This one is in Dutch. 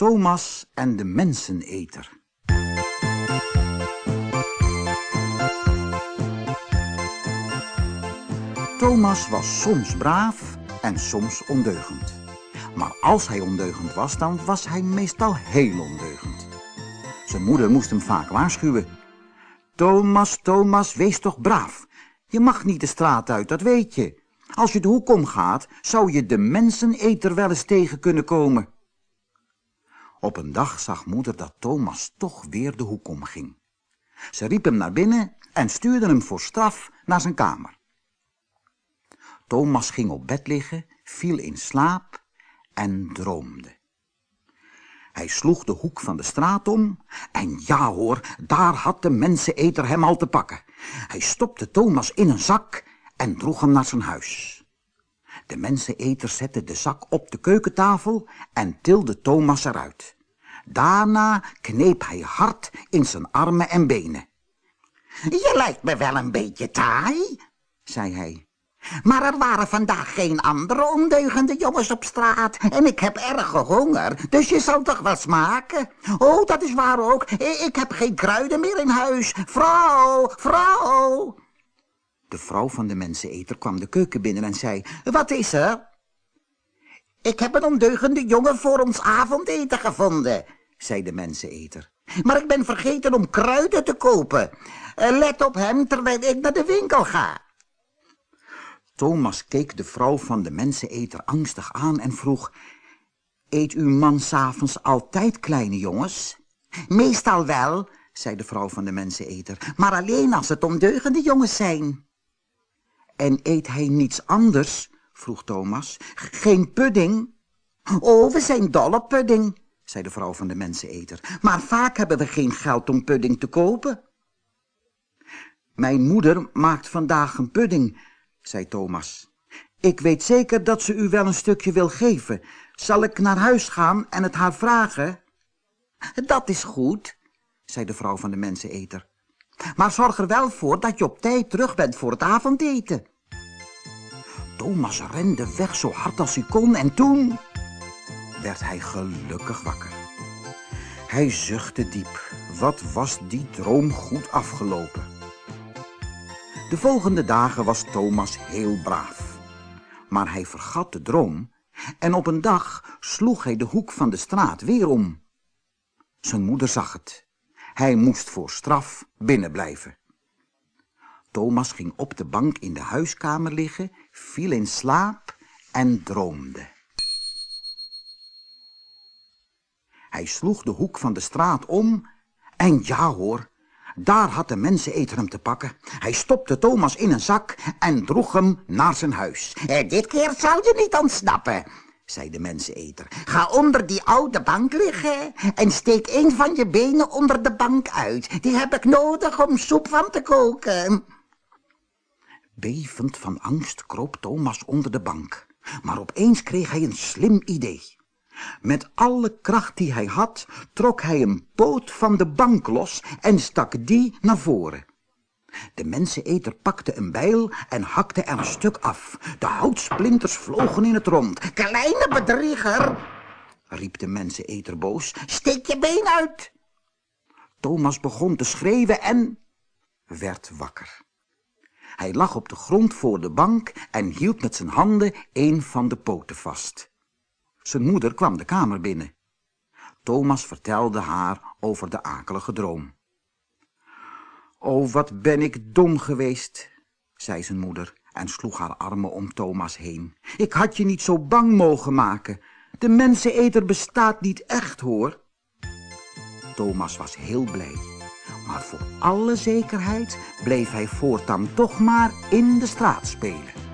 Thomas en de menseneter. Thomas was soms braaf en soms ondeugend. Maar als hij ondeugend was, dan was hij meestal heel ondeugend. Zijn moeder moest hem vaak waarschuwen. Thomas, Thomas, wees toch braaf. Je mag niet de straat uit, dat weet je. Als je de hoek omgaat, zou je de menseneter wel eens tegen kunnen komen. Op een dag zag moeder dat Thomas toch weer de hoek omging. Ze riep hem naar binnen en stuurde hem voor straf naar zijn kamer. Thomas ging op bed liggen, viel in slaap en droomde. Hij sloeg de hoek van de straat om en ja hoor, daar had de menseneter hem al te pakken. Hij stopte Thomas in een zak en droeg hem naar zijn huis. De menseneter zette de zak op de keukentafel en tilde Thomas eruit. Daarna kneep hij hard in zijn armen en benen. Je lijkt me wel een beetje taai, zei hij. Maar er waren vandaag geen andere ondeugende jongens op straat en ik heb erge honger, dus je zal toch wel smaken. Oh, dat is waar ook, ik heb geen kruiden meer in huis. Vrouw, vrouw. De vrouw van de menseneter kwam de keuken binnen en zei, wat is er? Ik heb een ondeugende jongen voor ons avondeten gevonden, zei de menseneter. Maar ik ben vergeten om kruiden te kopen. Eh, let op hem terwijl ik naar de winkel ga. Thomas keek de vrouw van de menseneter angstig aan en vroeg... Eet uw man s'avonds altijd kleine jongens? Meestal wel, zei de vrouw van de menseneter, maar alleen als het ondeugende jongens zijn. En eet hij niets anders? vroeg Thomas. Geen pudding? Oh, we zijn dol op pudding, zei de vrouw van de menseneter. Maar vaak hebben we geen geld om pudding te kopen. Mijn moeder maakt vandaag een pudding, zei Thomas. Ik weet zeker dat ze u wel een stukje wil geven. Zal ik naar huis gaan en het haar vragen? Dat is goed, zei de vrouw van de menseneter. Maar zorg er wel voor dat je op tijd terug bent voor het avondeten. Thomas rende weg zo hard als hij kon en toen werd hij gelukkig wakker. Hij zuchtte diep. Wat was die droom goed afgelopen. De volgende dagen was Thomas heel braaf. Maar hij vergat de droom en op een dag sloeg hij de hoek van de straat weer om. Zijn moeder zag het. Hij moest voor straf binnenblijven. Thomas ging op de bank in de huiskamer liggen, viel in slaap en droomde. Hij sloeg de hoek van de straat om en ja hoor, daar had de menseneter hem te pakken. Hij stopte Thomas in een zak en droeg hem naar zijn huis. Eh, dit keer zal je niet ontsnappen, zei de menseneter. Ga onder die oude bank liggen en steek een van je benen onder de bank uit. Die heb ik nodig om soep van te koken. Bevend van angst kroop Thomas onder de bank. Maar opeens kreeg hij een slim idee. Met alle kracht die hij had, trok hij een poot van de bank los en stak die naar voren. De menseneter pakte een bijl en hakte er een stuk af. De houtsplinters vlogen in het rond. Kleine bedrieger, riep de menseneter boos, steek je been uit. Thomas begon te schreeuwen en werd wakker. Hij lag op de grond voor de bank en hield met zijn handen een van de poten vast. Zijn moeder kwam de kamer binnen. Thomas vertelde haar over de akelige droom. O, wat ben ik dom geweest, zei zijn moeder en sloeg haar armen om Thomas heen. Ik had je niet zo bang mogen maken. De menseneter bestaat niet echt, hoor. Thomas was heel blij, maar voor alle zekerheid bleef hij voortaan toch maar in de straat spelen.